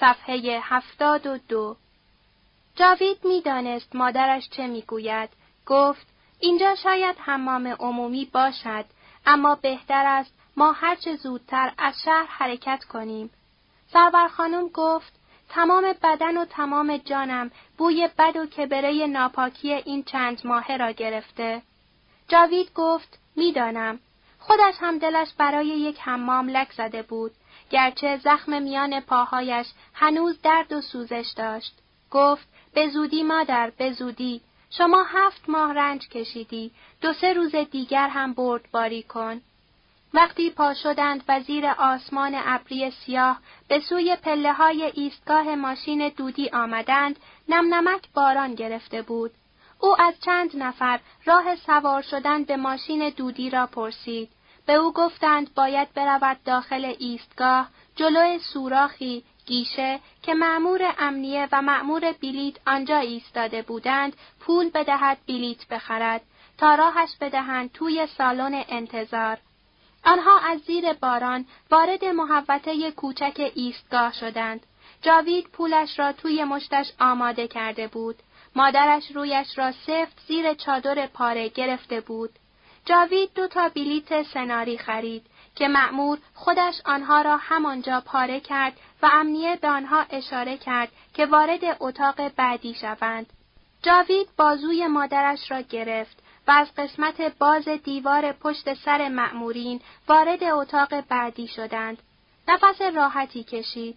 صفحه هفتاد و دو جاوید می‌دانست مادرش چه می‌گوید. گفت اینجا شاید حمام عمومی باشد اما بهتر است ما هرچه زودتر از شهر حرکت کنیم. سرور خانم گفت تمام بدن و تمام جانم بوی بد و کبره ناپاکی این چند ماهه را گرفته. جاوید گفت می‌دانم. خودش هم دلش برای یک حمام لک زده بود. گرچه زخم میان پاهایش هنوز درد و سوزش داشت. گفت به زودی مادر به زودی. شما هفت ماه رنج کشیدی. دو سه روز دیگر هم بردباری کن. وقتی پا شدند و زیر آسمان ابری سیاه به سوی پله های ایستگاه ماشین دودی آمدند نم نمک باران گرفته بود. او از چند نفر راه سوار شدن به ماشین دودی را پرسید. به او گفتند باید برود داخل ایستگاه جلو سوراخی گیشه که معمور امنیه و معمور بلیت آنجا ایستاده بودند پول بدهد بلیت بخرد تا راهش بدهند توی سالن انتظار. آنها از زیر باران وارد محوطه کوچک ایستگاه شدند. جاوید پولش را توی مشتش آماده کرده بود. مادرش رویش را سفت زیر چادر پاره گرفته بود. جاوید دو تا بلیت سناری خرید که معمور خودش آنها را همانجا پاره کرد و امنیه به آنها اشاره کرد که وارد اتاق بعدی شوند. جاوید بازوی مادرش را گرفت و از قسمت باز دیوار پشت سر معمورین وارد اتاق بعدی شدند. نفس راحتی کشید.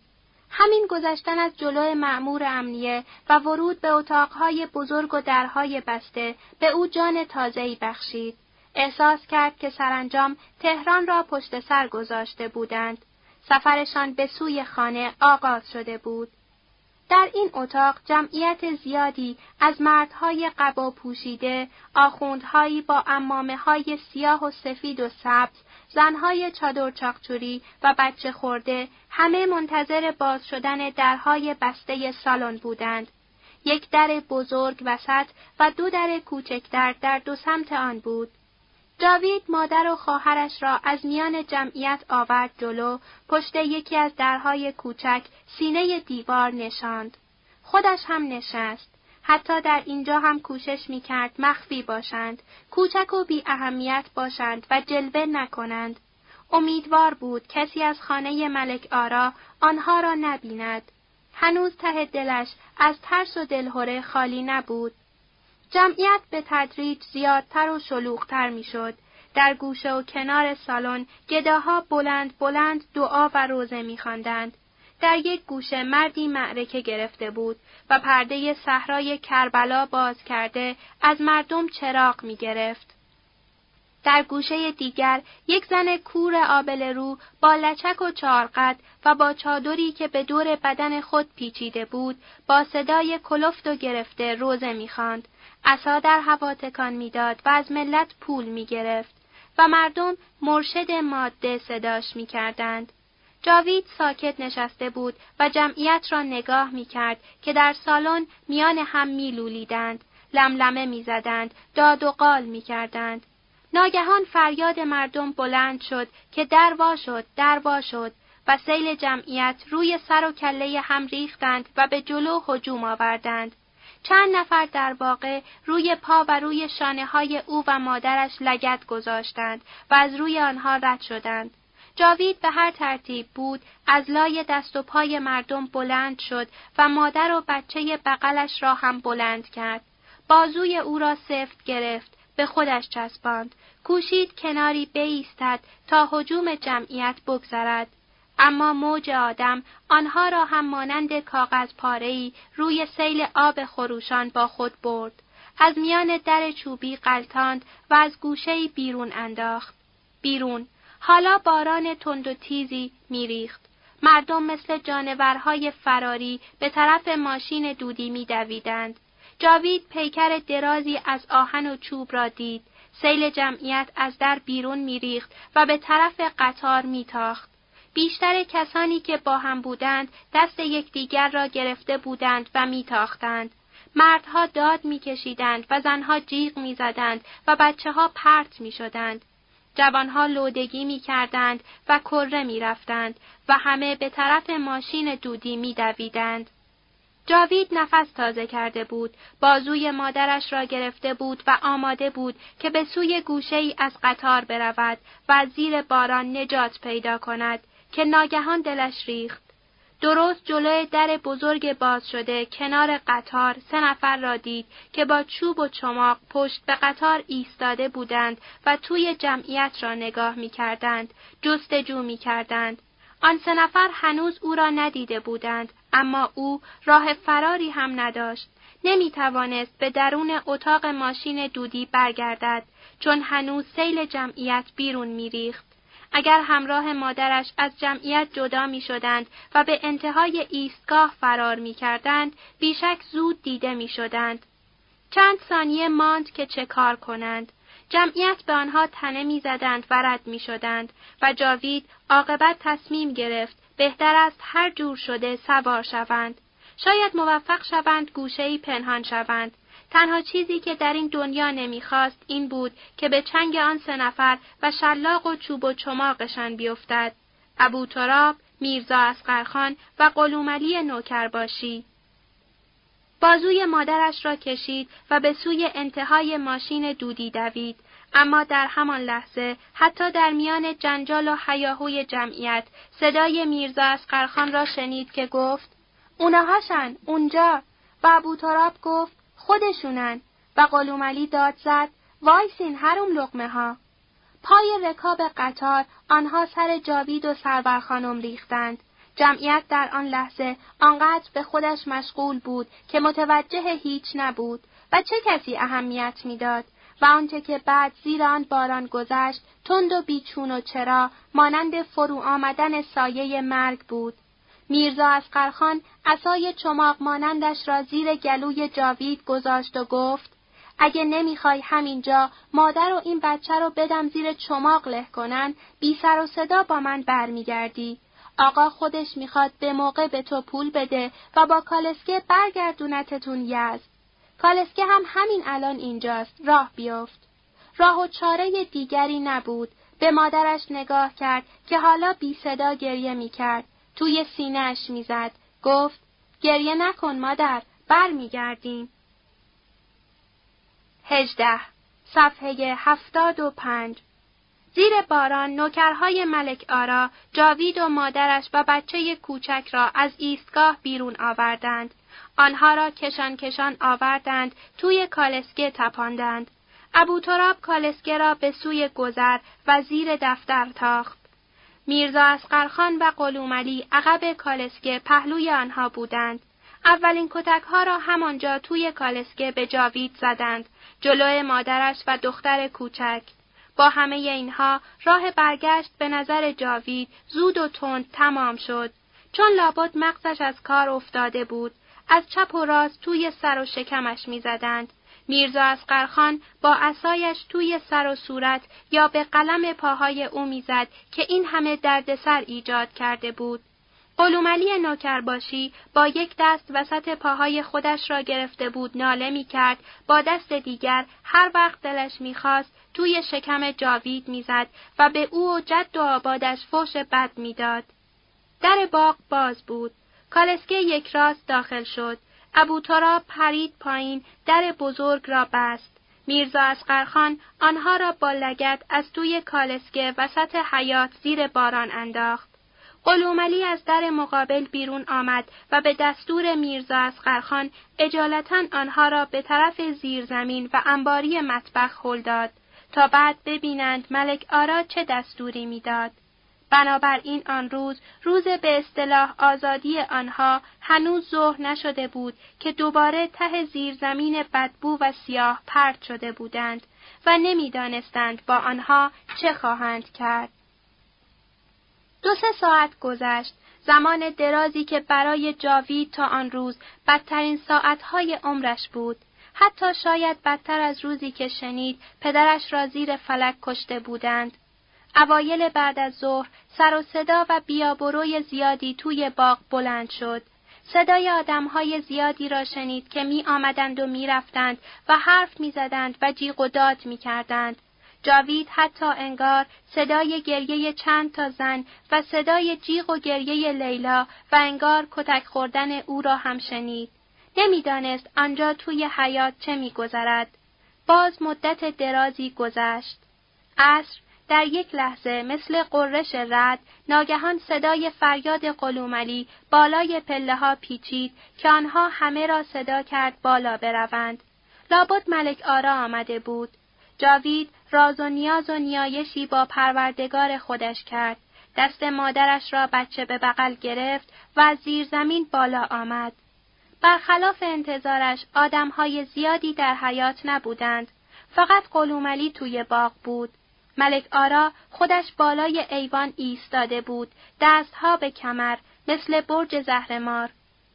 همین گذشتن از جلو معمور امنیه و ورود به اتاقهای بزرگ و درهای بسته به او جان تازه‌ای بخشید. احساس کرد که سرانجام تهران را پشت سر گذاشته بودند. سفرشان به سوی خانه آغاز شده بود. در این اتاق جمعیت زیادی از مردهای قبا پوشیده، آخوندهایی با امامه های سیاه و سفید و سبز، زنهای چادر چاقچوری و بچه خورده همه منتظر باز شدن درهای بسته سالن بودند. یک در بزرگ وسط و دو در کوچکتر در دو سمت آن بود. جاوید مادر و خواهرش را از میان جمعیت آورد جلو پشت یکی از درهای کوچک سینه دیوار نشاند. خودش هم نشست. حتی در اینجا هم کوشش می کرد مخفی باشند، کوچک و بی اهمیت باشند و جلوه نکنند. امیدوار بود کسی از خانه ملک آرا آنها را نبیند. هنوز ته دلش از ترس و دلهوره خالی نبود. جمعیت به تدریج زیادتر و شلوغتر می‌شد. در گوشه و کنار سالن گداها بلند بلند دعا و روزه میخواندند. در یک گوشه مردی معرکه گرفته بود و پرده صحرای کربلا باز کرده از مردم چراغ می گرفت. در گوشه دیگر یک زن کور آبل رو با لچک و چارقد و با چادری که به دور بدن خود پیچیده بود با صدای کلفت و گرفته روزه می‌خواند عصا در هوا تکان می‌داد و از ملت پول می‌گرفت و مردم مرشد ماده صداش می‌کردند. جاوید ساکت نشسته بود و جمعیت را نگاه می‌کرد که در سالن میان هم میلولیدند لملمه می‌زدند داد و قال می‌کردند. ناگهان فریاد مردم بلند شد که در وا شد در وا شد و سیل جمعیت روی سر و کله هم ریختند و به جلو هجوم آوردند. چند نفر در واقع روی پا و روی شانه های او و مادرش لگت گذاشتند و از روی آنها رد شدند. جاوید به هر ترتیب بود از لای دست و پای مردم بلند شد و مادر و بچه بغلش را هم بلند کرد. بازوی او را سفت گرفت، به خودش چسباند، کوشید کناری بایستد تا حجوم جمعیت بگذرد. اما موج آدم آنها را هم مانند کاغذ پارهی روی سیل آب خروشان با خود برد. از میان در چوبی قلتاند و از گوشه بیرون انداخت. بیرون. حالا باران تند و تیزی میریخت. مردم مثل جانورهای فراری به طرف ماشین دودی میدویدند. جاوید پیکر درازی از آهن و چوب را دید. سیل جمعیت از در بیرون میریخت و به طرف قطار میتاخت. بیشتر کسانی که با هم بودند دست یکدیگر را گرفته بودند و میتاختند. مردها داد میکشیدند و زنها جیغ می‌زدند و بچه ها پرت می‌شدند. جوانها لودگی می کردند و کره می رفتند و همه به طرف ماشین دودی می دویدند. جاوید نفس تازه کرده بود، بازوی مادرش را گرفته بود و آماده بود که به سوی گوشه ای از قطار برود و زیر باران نجات پیدا کند که ناگهان دلش ریخت. درست جلوی در بزرگ باز شده کنار قطار سه نفر را دید که با چوب و چماق پشت به قطار ایستاده بودند و توی جمعیت را نگاه می کردند، جستجو می کردند. آن سه نفر هنوز او را ندیده بودند اما او راه فراری هم نداشت. نمی توانست به درون اتاق ماشین دودی برگردد چون هنوز سیل جمعیت بیرون میریخت. اگر همراه مادرش از جمعیت جدا می شدند و به انتهای ایستگاه فرار می کردند، بیشک زود دیده می شدند. چند ثانیه ماند که چه کار کنند. جمعیت به آنها تنه می زدند و رد می شدند و جاوید عاقبت تصمیم گرفت بهتر است هر جور شده سوار شوند. شاید موفق شوند گوشهی پنهان شوند. تنها چیزی که در این دنیا نمی‌خواست این بود که به چنگ آن سه نفر و شلاق و چوب و چماقشان بیفتد. ابو تراب، میرزا اسقرخان و قلوملی نوکر باشی. بازوی مادرش را کشید و به سوی انتهای ماشین دودی دوید اما در همان لحظه حتی در میان جنجال و حیاهوی جمعیت صدای میرزا اسقرخان را شنید که گفت اونهاشن اونجا و ابو تراب گفت خودشونن. و قلوملی داد زد وایسین هروم لقمه ها پای رکاب قطار آنها سر جاوید و سرور خانم ریختند. جمعیت در آن لحظه آنقدر به خودش مشغول بود که متوجه هیچ نبود و چه کسی اهمیت می‌داد. و آنچه که بعد زیر آن باران گذشت تند و بیچون و چرا مانند فرو آمدن سایه مرگ بود. میرزا اسقرخان عصای چماق مانندش را زیر گلوی جاوید گذاشت و گفت اگه نمی‌خوای همینجا مادر و این بچه رو بدم زیر چماق له کنن بی سر و صدا با من برمیگردی آقا خودش می‌خواد به موقع به تو پول بده و با کالسکه برگردونتتون یزد. کالسکه هم همین الان اینجاست. راه بیفت. راه و چاره دیگری نبود. به مادرش نگاه کرد که حالا بی صدا گریه می‌کرد. توی سینهش می‌زد. گفت گریه نکن مادر. برمیگردیم. هجده صفحه هفتاد و پنج زیر باران نوکرهای ملک آرا جاوید و مادرش و بچه کوچک را از ایستگاه بیرون آوردند. آنها را کشان کشان آوردند توی کالسکه تپاندند. ابو تراب کالسکه را به سوی گذر و زیر دفتر تاخت. میرزا اسقرخان و قلوملی عقب کالسکه پهلوی آنها بودند. اولین کتک ها را همانجا توی کالسکه به جاوید زدند، جلوی مادرش و دختر کوچک. با همه اینها راه برگشت به نظر جاوید زود و تند تمام شد. چون لابد مغزش از کار افتاده بود، از چپ و راست توی سر و شکمش می‌زدند. میرزا اسقرخان با عصایش توی سر و صورت یا به قلم پاهای او می‌زد که این همه دردسر ایجاد کرده بود. قلوملی نوکرباشی با یک دست وسط پاهای خودش را گرفته بود ناله می کرد با دست دیگر هر وقت دلش می‌خواست توی شکم جاوید می‌زد و به او و جد و آبادش فوش بد می‌داد. در باغ باز بود. کالسکه یک راست داخل شد. ابو تراب پرید پایین در بزرگ را بست. میرزا اسقرخان آنها را با لگت از توی کالسکه وسط حیات زیر باران انداخت. قلوملی از در مقابل بیرون آمد و به دستور میرزا اسقرخان اجالتا آنها را به طرف زیرزمین و انباری مطبخ هل داد تا بعد ببینند ملک آرا چه دستوری می‌داد. بنابراین آن روز روز به اصطلاح آزادی آنها هنوز ظهر نشده بود که دوباره ته زیرزمین بدبو و سیاه پرت شده بودند و نمی‌دانستند با آنها چه خواهند کرد. دو سه ساعت گذشت. زمان درازی که برای جاوید تا آن روز بدترین ساعتهای عمرش بود. حتی شاید بدتر از روزی که شنید پدرش را زیر فلک کشته بودند. اوایل بعد از ظهر سر و صدا و بیابروی زیادی توی باغ بلند شد صدای آدمهای زیادی را شنید که می آمدند و می رفتند و حرف می زدند و جیغ و داد می کردند. جاوید حتی انگار صدای گریه چند تا زن و صدای جیغ و گریه لیلا و انگار کتک خوردن او را هم شنید. نمی‌دانست آنجا توی حیات چه میگذرد. باز مدت درازی گذشت. عصر در یک لحظه مثل قررش رد ناگهان صدای فریاد قلوملی بالای پله ها پیچید که آنها همه را صدا کرد بالا بروند. لابد ملک آرا آمده بود. جاوید راز و نیاز و نیایشی با پروردگار خودش کرد. دست مادرش را بچه به بغل گرفت و زیر زمین بالا آمد. برخلاف انتظارش آدمهای زیادی در حیات نبودند. فقط قلوملی توی باغ بود. ملک آرا خودش بالای ایوان ایستاده بود، دستها به کمر، مثل برج زهرمار.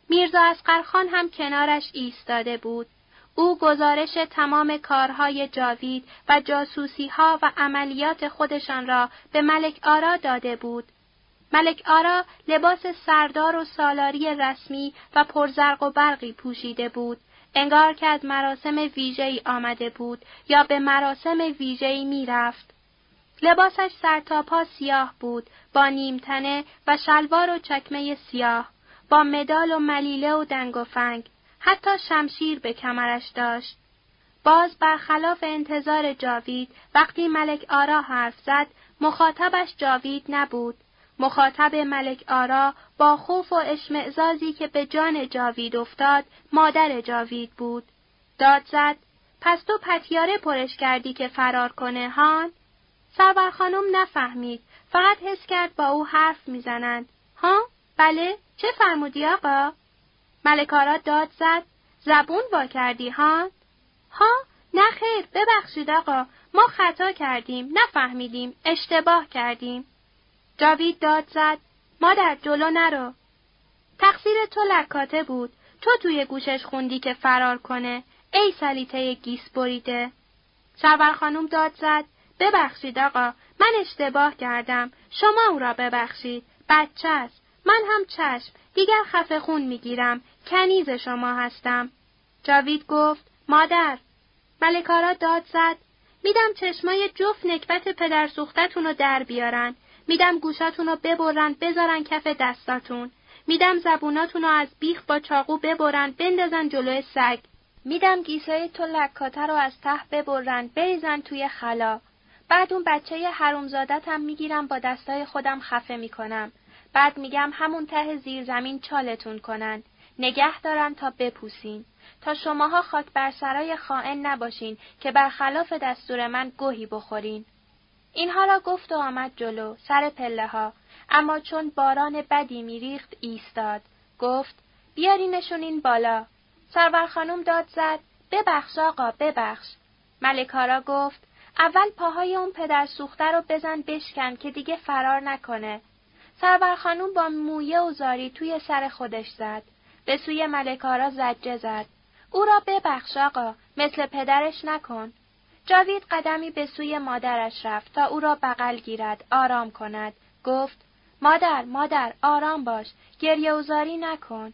میرزا اسقرخان هم کنارش ایستاده بود. او گزارش تمام کارهای جاوید و جاسوسی ها و عملیات خودشان را به ملک آرا داده بود. ملک آرا لباس سردار و سالاری رسمی و پرزرق و برقی پوشیده بود. انگار که از مراسم ویژه‌ای آمده بود یا به مراسم ویژه‌ای می‌رفت. لباسش سرتاپا سیاه بود با نیمتنه و شلوار و چکمه سیاه با مدال و ملیله و دنگ و فنگ حتی شمشیر به کمرش داشت. باز برخلاف انتظار جاوید وقتی ملک آرا حرف زد مخاطبش جاوید نبود. مخاطب ملک آرا با خوف و اشمعزازی که به جان جاوید افتاد مادر جاوید بود. داد زد پس تو پتیاره پرش کردی که فرار کنه هان؟ سرور خانم نفهمید. فقط حس کرد با او حرف می‌زنند. ها؟ بله. چه فرمودی آقا؟ ملکارا داد زد. زبون با کردی ها؟ ها؟ نه خیر. ببخشید آقا. ما خطا کردیم. نفهمیدیم. اشتباه کردیم. جاوید داد زد. مادر جلو نرو. تقصیر تو لکاته بود. تو توی گوشش خوندی که فرار کنه. ای سلیته گیس بریده سرور خانم داد زد. ببخشید آقا من اشتباه کردم. شما او را ببخشید. بچه است. من هم چشم. دیگر خفه خون می‌گیرم. کنیز شما هستم. جاوید گفت مادر. ملکارا داد زد. میدم چشمای جفت نکبت پدر سوختتون رو در بیارن. میدم گوشاتون رو ببرن بذارن کف دستاتون. میدم زبوناتون رو از بیخ با چاقو ببرن بندازن جلوی سگ. میدم گیسای تو لکاته رو از ته ببرن بریزن توی خلا. بعد اون بچه حرومزادتم می‌گیرم با دستای خودم خفه می‌کنم. بعد میگم همون ته زیر زمین چالتون کنن. نگه دارن تا بپوسین. تا شماها خاک بر سرای خائن نباشین که برخلاف دستور من گوهی بخورین. اینها را گفت و آمد جلو سر پله ها اما چون باران بدی میریخت ایستاد گفت بیارینشون این بالا سرور خانم داد زد ببخش آقا ببخش ملکارا گفت اول پاهای اون پدر سوخته رو بزن بشکن که دیگه فرار نکنه. سرور خانوم با مویه و زاری توی سر خودش زد. به سوی ملکارا زجه زد. او را ببخش آقا، مثل پدرش نکن. جاوید قدمی به سوی مادرش رفت تا او را بغل گیرد، آرام کند. گفت، مادر، مادر، آرام باش، گریه و زاری نکن.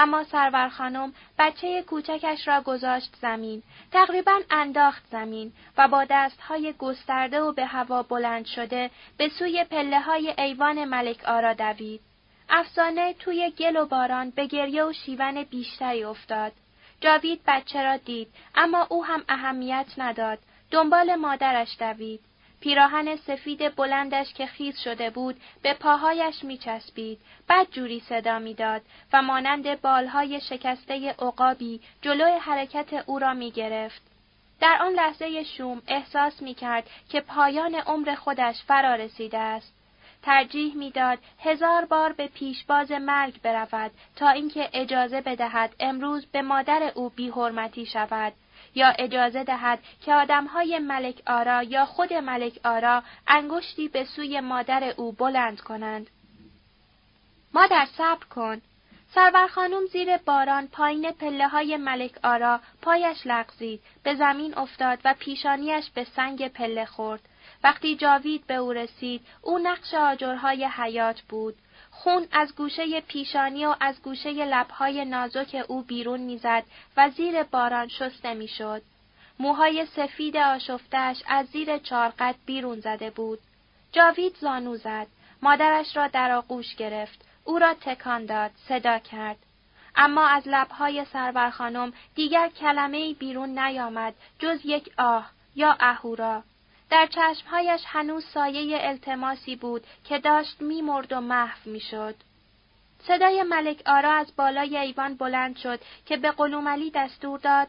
اما سرور خانم بچه کوچکش را گذاشت زمین، تقریبا انداخت زمین و با دستهای گسترده و به هوا بلند شده به سوی پله های ایوان ملک آرا دوید. افسانه توی گل و باران به گریه و شیون بیشتری افتاد. جاوید بچه را دید اما او هم اهمیت نداد. دنبال مادرش دوید. پیراهن سفید بلندش که خیز شده بود به پاهایش میچسبید. بد جوری صدا می‌داد و مانند بالهای شکسته عقابی جلوی حرکت او را می‌گرفت. در آن لحظه شوم احساس می‌کرد که پایان عمر خودش فرا رسیده است. ترجیح می‌داد هزار بار به پیشباز مرگ برود تا اینکه اجازه بدهد امروز به مادر او بیحرمتی شود. یا اجازه دهد که آدمهای ملک آرا یا خود ملک آرا انگشتی به سوی مادر او بلند کنند. مادر صبر کن. سرور خانم زیر باران پایین پله های ملک آرا پایش لغزید، به زمین افتاد و پیشانیش به سنگ پله خورد. وقتی جاوید به او رسید، او نقش آجرهای حیات بود. خون از گوشه پیشانی و از گوشه لبهای نازک او بیرون می‌زد و زیر باران شسته می‌شد. موهای سفید آشفتش از زیر چارقد بیرون زده بود. جاوید زانو زد. مادرش را در آغوش گرفت. او را تکان داد. صدا کرد. اما از لبهای سرور خانم دیگر کلمه بیرون نیامد جز یک آه یا اهورا. در چشمهایش هنوز سایه التماسی بود که داشت میمرد و محو می‌شد. صدای ملک آرا از بالای ایوان بلند شد که به قلوملی دستور داد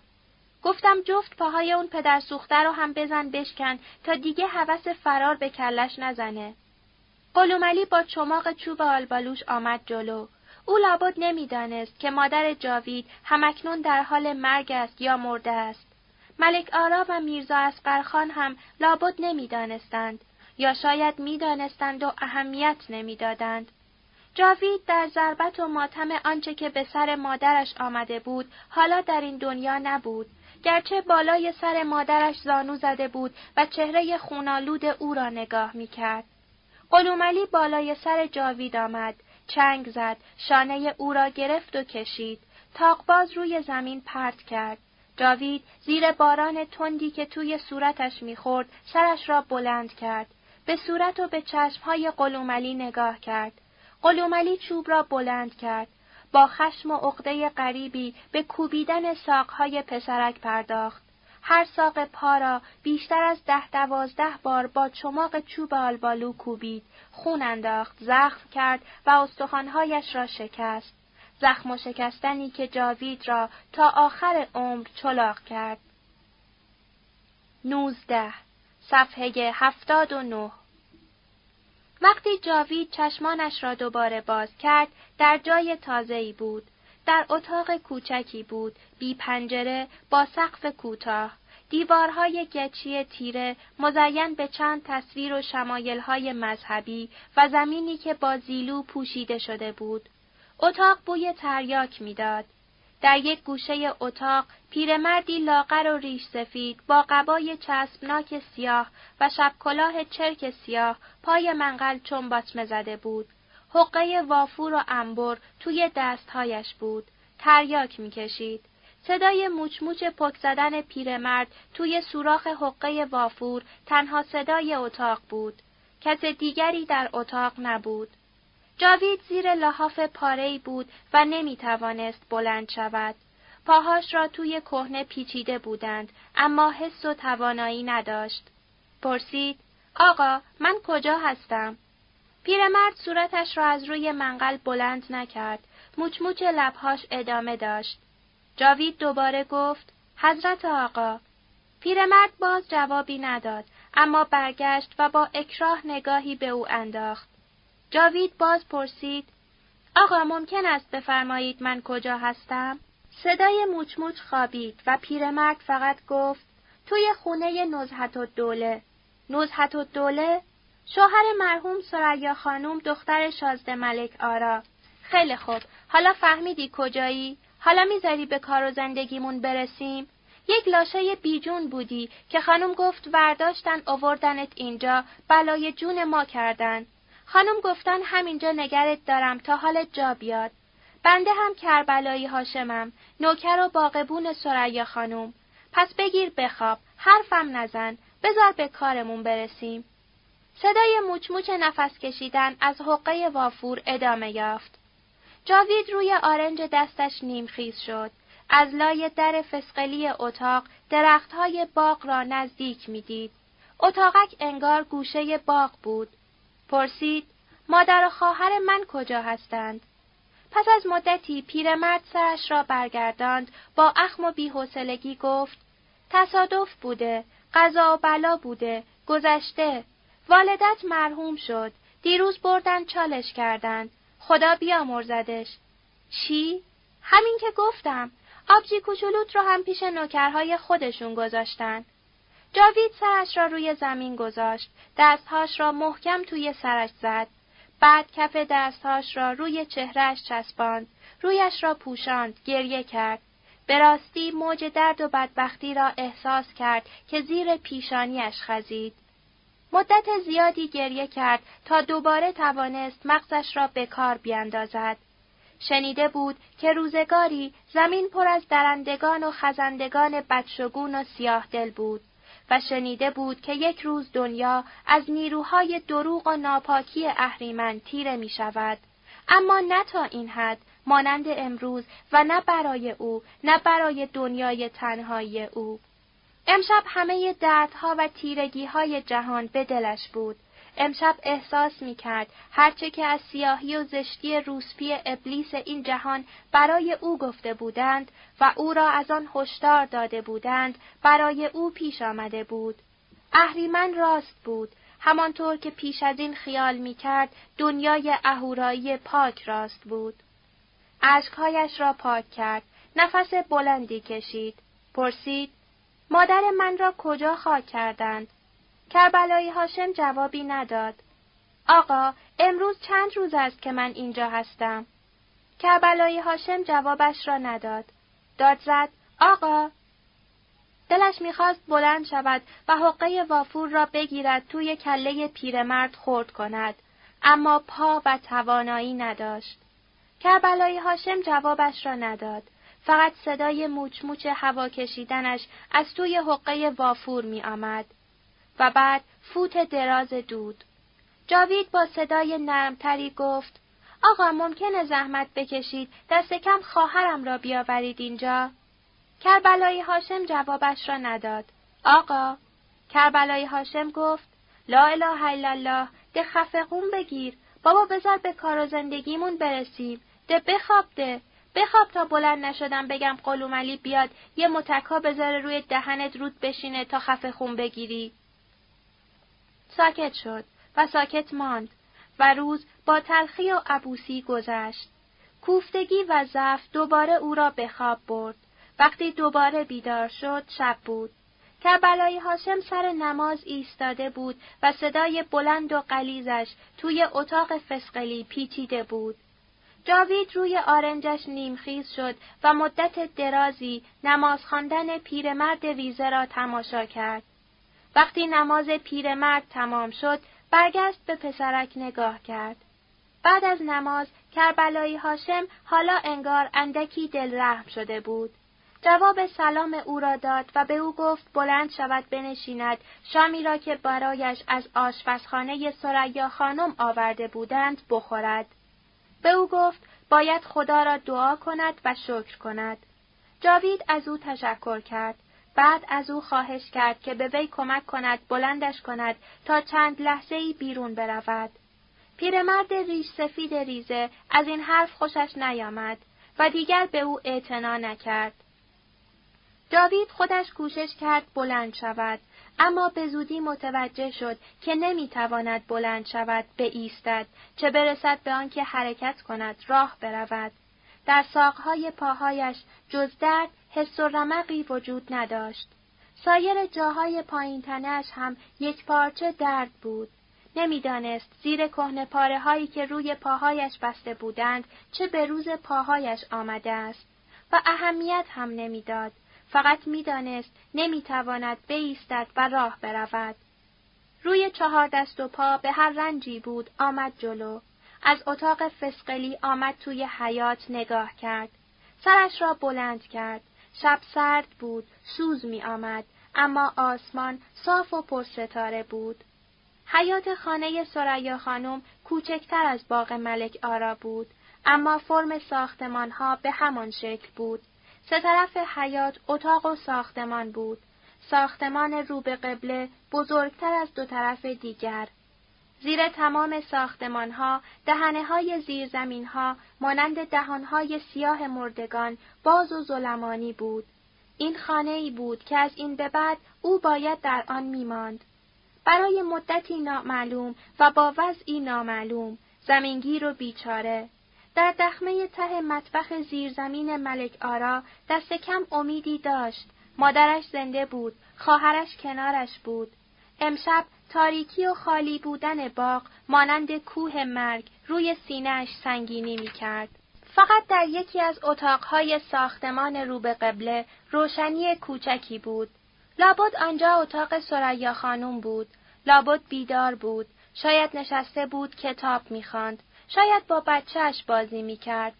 گفتم جفت پاهای اون پدر سوخته رو هم بزن بشکن تا دیگه هوس فرار به کلش نزنه. قلوملی با چماق چوب آلبالوش آمد جلو. او لابد نمی‌دانست که مادر جاوید همکنون در حال مرگ است یا مرده است. ملک آرا و میرزا اسقرخان هم لابد نمی‌دانستند یا شاید می‌دانستند و اهمیت نمی‌دادند. جاوید در ضربت و ماتم آنچه که به سر مادرش آمده بود حالا در این دنیا نبود گرچه بالای سر مادرش زانو زده بود و چهره خونالود او را نگاه می کرد. قلوملی بالای سر جاوید آمد، چنگ زد، شانه او را گرفت و کشید، تاقباز روی زمین پرت کرد. جاوید زیر باران تندی که توی صورتش می‌خورد سرش را بلند کرد. به صورت و به چشمهای قلوملی نگاه کرد. قلوملی چوب را بلند کرد. با خشم و عقده غریبی به کوبیدن ساقهای پسرک پرداخت. هر ساق پا را بیشتر از ده دوازده بار با چماق چوب آلبالو کوبید، خون انداخت، زخم کرد و استخوانهایش را شکست. زخم و شکستنی که جاوید را تا آخر عمر چلاق کرد. نوزده صفحه هفتاد و نه وقتی جاوید چشمانش را دوباره باز کرد، در جای تازه‌ای بود. در اتاق کوچکی بود، بی پنجره، با سقف کوتاه. دیوارهای گچی تیره مزین به چند تصویر و شمایلهای مذهبی و زمینی که با زیلو پوشیده شده بود. اتاق بوی تریاک می‌داد. در یک گوشه اتاق پیرمردی لاغر و ریش سفید با قبای چسبناک سیاه و شب کلاه چرک سیاه پای منقل چنباتمه زده بود. حقه وافور و انبر توی دستهایش بود. تریاک می‌کشید. صدای موچموچ پک زدن پیرمرد توی سوراخ حقه وافور تنها صدای اتاق بود. کس دیگری در اتاق نبود. جاوید زیر لحاف پارهی بود و نمی توانست بلند شود. پاهاش را توی کهنه پیچیده بودند اما حس و توانایی نداشت. پرسید آقا من کجا هستم؟ پیرمرد صورتش را از روی منقل بلند نکرد. موچموچ لبهاش ادامه داشت. جاوید دوباره گفت حضرت آقا. پیرمرد باز جوابی نداد اما برگشت و با اکراه نگاهی به او انداخت. جاوید باز پرسید آقا ممکن است بفرمایید من کجا هستم؟ صدای موچموچ خوابید و پیرمرد فقط گفت توی خونه نزهت و دوله. نزهت و دوله؟ شوهر مرحوم سریا خانوم دختر شازده ملک آرا. خیلی خوب. حالا فهمیدی کجایی؟ حالا می‌ذاری به کار و زندگیمون برسیم؟ یک لاشه بیجون بودی که خانم گفت ورداشتن آوردنت اینجا بلای جون ما کردن. خانم گفتن همینجا نگرت دارم تا حال جا بیاد. بنده هم کربلایی هاشمم، نوکر و باقبون سریا خانم. پس بگیر بخواب، حرفم نزن، بذار به کارمون برسیم. صدای موچموچ نفس کشیدن از حقه وافور ادامه یافت. جاوید روی آرنج دستش نیمخیز شد. از لای در فسقلی اتاق درختهای باغ را نزدیک می‌دید. اتاقک انگار گوشه باغ بود. پرسید مادر و خواهر من کجا هستند؟ پس از مدتی پیرمرد سرش را برگرداند با اخم و بیحوصلگی گفت تصادف بوده قضا و بلا بوده گذشته والدت مرحوم شد دیروز بردن چالش کردند خدا بیامرزدش. چی؟ همین که گفتم آبجی کوچولوت رو هم پیش نوکرهای خودشون گذاشتن. جاوید سرش را روی زمین گذاشت، دستهاش را محکم توی سرش زد. بعد کف دستهاش را روی چهرهش چسباند، رویش را پوشاند، گریه کرد. به راستی موج درد و بدبختی را احساس کرد که زیر پیشانیش خزید. مدت زیادی گریه کرد تا دوباره توانست مغزش را به کار بیاندازد. شنیده بود که روزگاری زمین پر از درندگان و خزندگان بدشگون و سیاه دل بود و شنیده بود که یک روز دنیا از نیروهای دروغ و ناپاکی اهریمن تیره می شود. اما نه تا این حد مانند امروز و نه برای او نه برای دنیای تنهایی او. امشب همه دردها و تیرگیهای جهان به دلش بود امشب احساس می کرد هرچه که از سیاهی و زشتی روسپی ابلیس این جهان برای او گفته بودند و او را از آن هشدار داده بودند برای او پیش آمده بود. اهریمن راست بود همانطور که پیش از این خیال می کرد دنیای اهورایی پاک راست بود. اشکهایش را پاک کرد، نفس بلندی کشید، پرسید مادر من را کجا خاک کردند؟ کربلایی هاشم جوابی نداد. آقا، امروز چند روز است که من اینجا هستم. کربلایی هاشم جوابش را نداد. داد زد، آقا. دلش می‌خواست بلند شود و حقه وافور را بگیرد توی کله پیرمرد خورد کند، اما پا و توانایی نداشت. کربلایی هاشم جوابش را نداد. فقط صدای موچ موچ هوا کشیدنش از توی حقه وافور می آمد. و بعد فوت دراز دود. جاوید با صدای نرمتری گفت آقا ممکنه زحمت بکشید دست کم خواهرم را بیاورید اینجا؟ کربلای هاشم جوابش را نداد. آقا کربلای هاشم گفت لا اله الا الله ده خفه بگیر بابا بذار به کار و زندگیمون برسیم ده بخواب ده بخواب تا بلند نشدم بگم قلوم علی بیاد یه متکا بذاره روی دهنت رود بشینه تا خفه خون بگیری ساکت شد و ساکت ماند و روز با تلخی و عبوسی گذشت. کوفتگی و ضعف دوباره او را به خواب برد. وقتی دوباره بیدار شد شب بود. کربلای هاشم سر نماز ایستاده بود و صدای بلند و قلیزش توی اتاق فسقلی پیچیده بود. جاوید روی آرنجش نیمخیز شد و مدت درازی نماز خواندن پیرمرد ریزه را تماشا کرد. وقتی نماز پیرمرد تمام شد، برگشت به پسرک نگاه کرد. بعد از نماز کربلایی هاشم حالا انگار اندکی دل رحم شده بود. جواب سلام او را داد و به او گفت بلند شود بنشیند شامی را که برایش از آشپزخانه سریا خانم آورده بودند بخورد. به او گفت باید خدا را دعا کند و شکر کند. جاوید از او تشکر کرد. بعد از او خواهش کرد که به وی کمک کند بلندش کند تا چند لحظه ای بیرون برود. پیرمرد ریش سفید ریزه از این حرف خوشش نیامد و دیگر به او اعتنا نکرد. داوید خودش کوشش کرد بلند شود اما به زودی متوجه شد که نمی‌تواند بلند شود به ایستد چه برسد به آنکه حرکت کند راه برود در ساقهای پاهایش جز درد حس و رمقی وجود نداشت. سایر جاهای پایین تنش هم یک پارچه درد بود. نمی‌دانست زیر کهنه پاره هایی که روی پاهایش بسته بودند چه به روز پاهایش آمده است و اهمیت هم نمی‌داد. فقط می‌دانست نمی‌تواند بایستد و راه برود. روی چهار دست و پا به هر رنجی بود آمد جلو. از اتاق فسقلی آمد توی حیات نگاه کرد. سرش را بلند کرد. شب سرد بود، سوز می آمد، اما آسمان صاف و پرستاره بود. حیات خانه سریا خانم کوچکتر از باغ ملک آرا بود، اما فرم ساختمان ها به همان شکل بود. سه طرف حیات اتاق و ساختمان بود. ساختمان رو به قبله بزرگتر از دو طرف دیگر. زیر تمام ساختمان ها، دهنه های زیر زمین ها، مانند دهان های سیاه مردگان، باز و ظلمانی بود. این خانه ای بود که از این به بعد او باید در آن میماند. برای مدتی نامعلوم و با وضعی نامعلوم، زمینگیر و بیچاره. در دخمه ته مطبخ زیرزمین ملک آرا دست کم امیدی داشت. مادرش زنده بود، خواهرش کنارش بود. امشب تاریکی و خالی بودن باغ مانند کوه مرگ روی سینهش سنگینی می کرد. فقط در یکی از اتاقهای ساختمان رو به قبله روشنی کوچکی بود. لابد آنجا اتاق سریا خانم بود. لابد بیدار بود. شاید نشسته بود کتاب می‌خواند. شاید با بچهش بازی می‌کرد.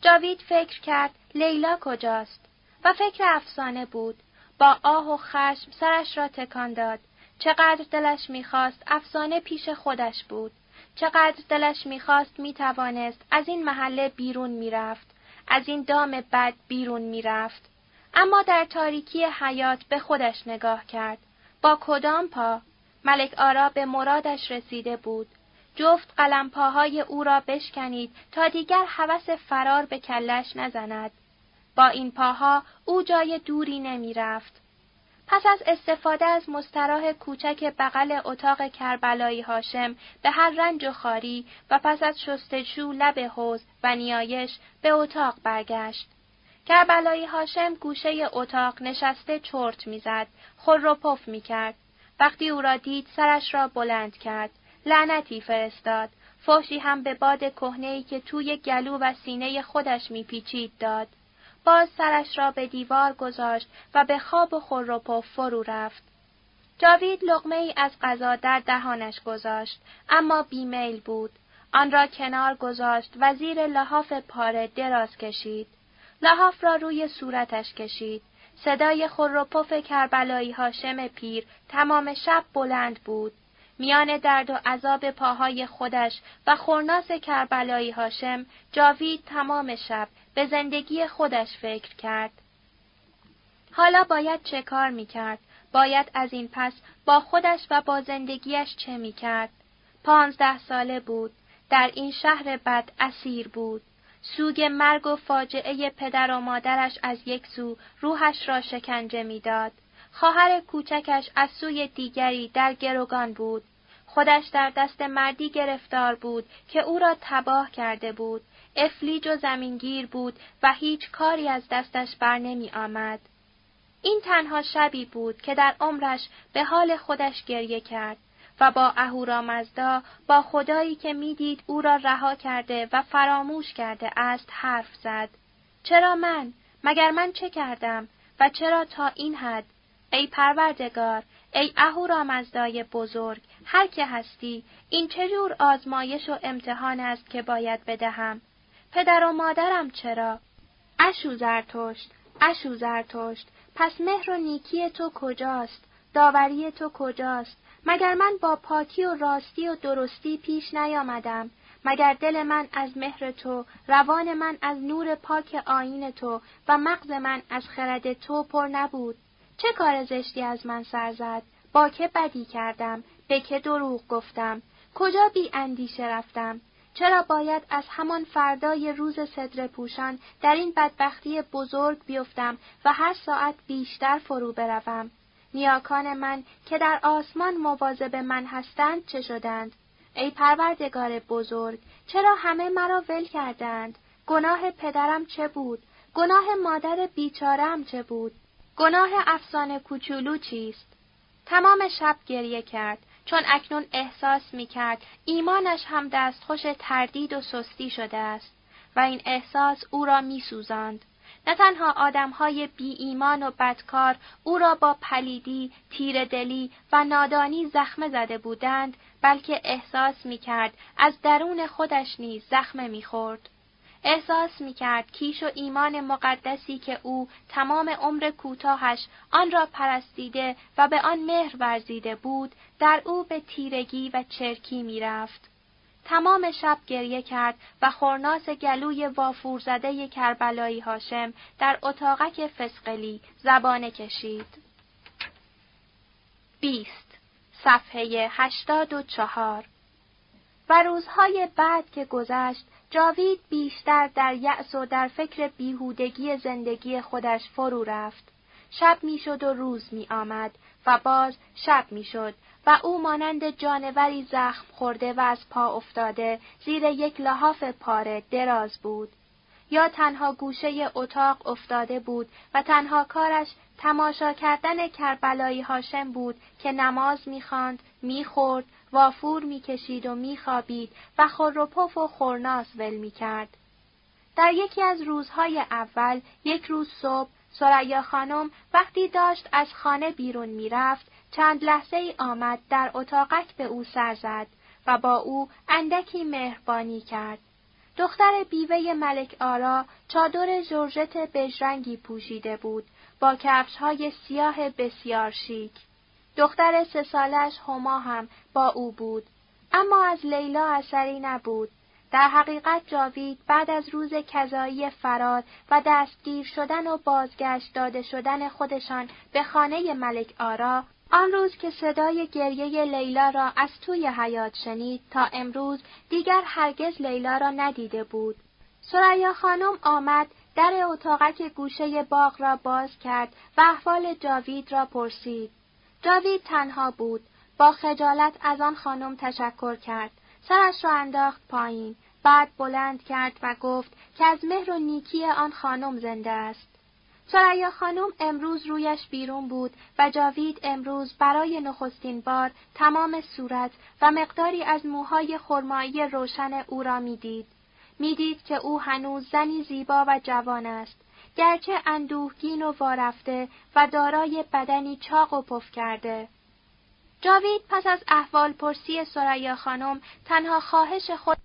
جاوید فکر کرد لیلا کجاست و فکر افسانه بود. با آه و خشم سرش را تکان داد. چقدر دلش می‌خواست افسانه پیش خودش بود. چقدر دلش می‌خواست می‌توانست از این محله بیرون می‌رفت. از این دام بد بیرون می‌رفت. اما در تاریکی حیات به خودش نگاه کرد. با کدام پا؟ ملک آرا به مرادش رسیده بود. جفت قلمپاهای او را بشکنید تا دیگر هوس فرار به کلش نزند. با این پاها او جای دوری نمی رفت. پس از استفاده از مستراح کوچک بغل اتاق کربلایی هاشم به هر رنج و خاری و پس از شستشو لب حوز و نیایش به اتاق برگشت. کربلایی هاشم گوشه اتاق نشسته چرت می‌زد، خور و پف می کرد. وقتی او را دید سرش را بلند کرد. لعنتی فرستاد. فوشی هم به باد کهنه‌ای که توی گلو و سینه خودش میپیچید داد. باز سرش را به دیوار گذاشت و به خواب و و فرو رفت. جاوید لغمه ای از غذا در دهانش گذاشت اما بیمیل بود. آن را کنار گذاشت و زیر لحاف پاره دراز کشید. لحاف را روی صورتش کشید. صدای خور و پف کربلایی هاشم پیر تمام شب بلند بود. میان درد و عذاب پاهای خودش و خورناس کربلایی هاشم جاوید تمام شب به زندگی خودش فکر کرد. حالا باید چه کار می‌کرد؟ باید از این پس با خودش و با زندگیش چه می‌کرد؟ پانزده ساله بود. در این شهر بد اسیر بود. سوگ مرگ و فاجعه پدر و مادرش از یک سو روحش را شکنجه می‌داد. خواهر کوچکش از سوی دیگری در گروگان بود. خودش در دست مردی گرفتار بود که او را تباه کرده بود. افلیج و زمینگیر بود و هیچ کاری از دستش بر نمی آمد. این تنها شبی بود که در عمرش به حال خودش گریه کرد و با اهورامزدا با خدایی که می‌دید او را رها کرده و فراموش کرده است حرف زد. چرا من؟ مگر من چه کردم؟ و چرا تا این حد؟ ای پروردگار، ای اهورامزدای بزرگ، هر که هستی، این چجور آزمایش و امتحان است که باید بدهم؟ پدر و مادرم چرا؟ اشو زرتشت، اشو زرتشت، پس مهر و نیکی تو کجاست؟ داوری تو کجاست؟ مگر من با پاکی و راستی و درستی پیش نیامدم؟ مگر دل من از مهر تو، روان من از نور پاک آین تو و مغز من از خرد تو پر نبود؟ چه کار زشتی از من سر زد؟ با که بدی کردم؟ به که دروغ گفتم؟ کجا بی اندیشه رفتم؟ چرا باید از همان فردای روز صدر پوشان در این بدبختی بزرگ بیفتم و هر ساعت بیشتر فرو بروم؟ نیاکان من که در آسمان مواظب من هستند چه شدند؟ ای پروردگار بزرگ، چرا همه مرا ول کردند؟ گناه پدرم چه بود؟ گناه مادر بیچارم چه بود؟ گناه افسانه کوچولو چیست؟ تمام شب گریه کرد چون اکنون احساس می کرد ایمانش هم دستخوش تردید و سستی شده است و این احساس او را می سوزند. نه تنها آدمهای بی ایمان و بدکار او را با پلیدی، تیردلی و نادانی زخمه زده بودند بلکه احساس می کرد از درون خودش نیز زخمه می خورد. احساس می کرد کیش و ایمان مقدسی که او تمام عمر کوتاهش آن را پرستیده و به آن مهر ورزیده بود در او به تیرگی و چرکی می رفت. تمام شب گریه کرد و خورناس گلوی وافور زده کربلایی هاشم در اتاقک فسقلی زبانه کشید. بیست صفحه هشتاد و چهار و روزهای بعد که گذشت جاوید بیشتر در یأس و در فکر بیهودگی زندگی خودش فرو رفت. شب می‌شد و روز می آمد و باز شب می‌شد و او مانند جانوری زخم خورده و از پا افتاده زیر یک لحاف پاره دراز بود. یا تنها گوشه اتاق افتاده بود و تنها کارش تماشا کردن کربلایی هاشم بود که نماز می‌خواند، می‌خورد، وافور می‌کشید و میخوابید و خور و پف و خورناس ول می‌کرد. در یکی از روزهای اول یک روز صبح سریا خانم وقتی داشت از خانه بیرون می‌رفت چند لحظه ای آمد در اتاقک به او سر زد و با او اندکی مهربانی کرد. دختر بیوه ملک آرا چادر جورجت بژرنگی پوشیده بود با کفشهای سیاه بسیار شیک. دختر سه سالش هما هم با او بود اما از لیلا اثری نبود در حقیقت جاوید بعد از روز کذایی فرار و دستگیر شدن و بازگشت داده شدن خودشان به خانه ملک آرا آن روز که صدای گریه لیلا را از توی حیات شنید تا امروز دیگر هرگز لیلا را ندیده بود. سریا خانم آمد در اتاقک گوشه باغ را باز کرد و احوال جاوید را پرسید. جاوید تنها بود. با خجالت از آن خانم تشکر کرد. سرش را انداخت پایین. بعد بلند کرد و گفت که از مهر و نیکی آن خانم زنده است. سریا خانم امروز رویش بیرون بود و جاوید امروز برای نخستین بار تمام صورت و مقداری از موهای خرمایی روشن او را می‌دید. می‌دید که او هنوز زنی زیبا و جوان است. گرچه اندوهگین و وارفته و دارای بدنی چاق و پف کرده. جاوید پس از احوال پرسی سریا خانم تنها خواهش خود